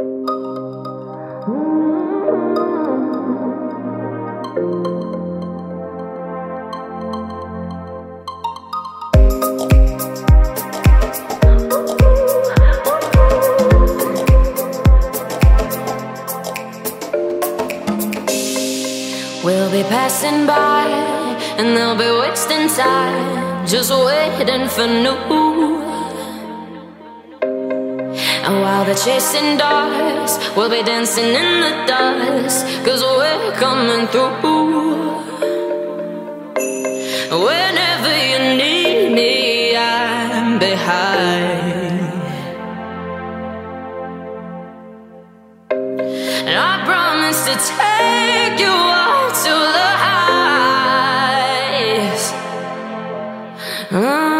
We'll be passing by and they'll be wasting time just waiting for new. And while they're chasing dogs, we'll be dancing in the dust, cause we're coming through. Whenever you need me, I'm behind. And I promise to take you out to the heights. Ah.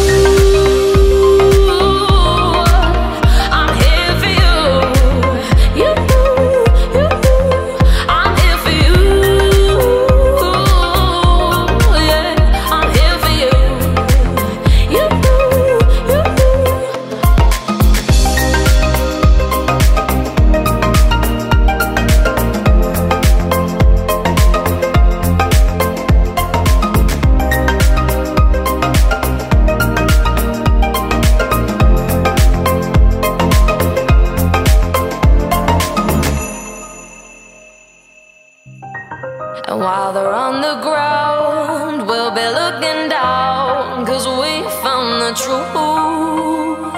Looking down, cause we found the truth.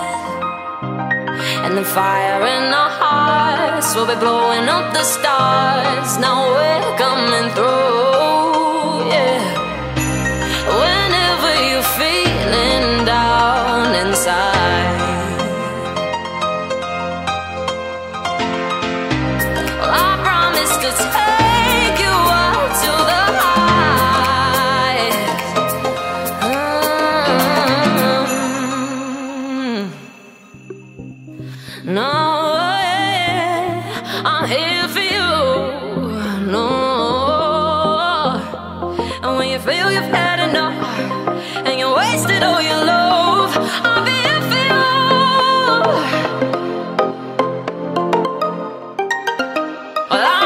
And the fire in our hearts will be blowing up the stars. Now we're coming through, yeah. Whenever you're feeling down inside. Well, I promise to I'm here for you, no. And when you feel you've had enough, and you wasted all your love, I'll be here for you. Well, I'm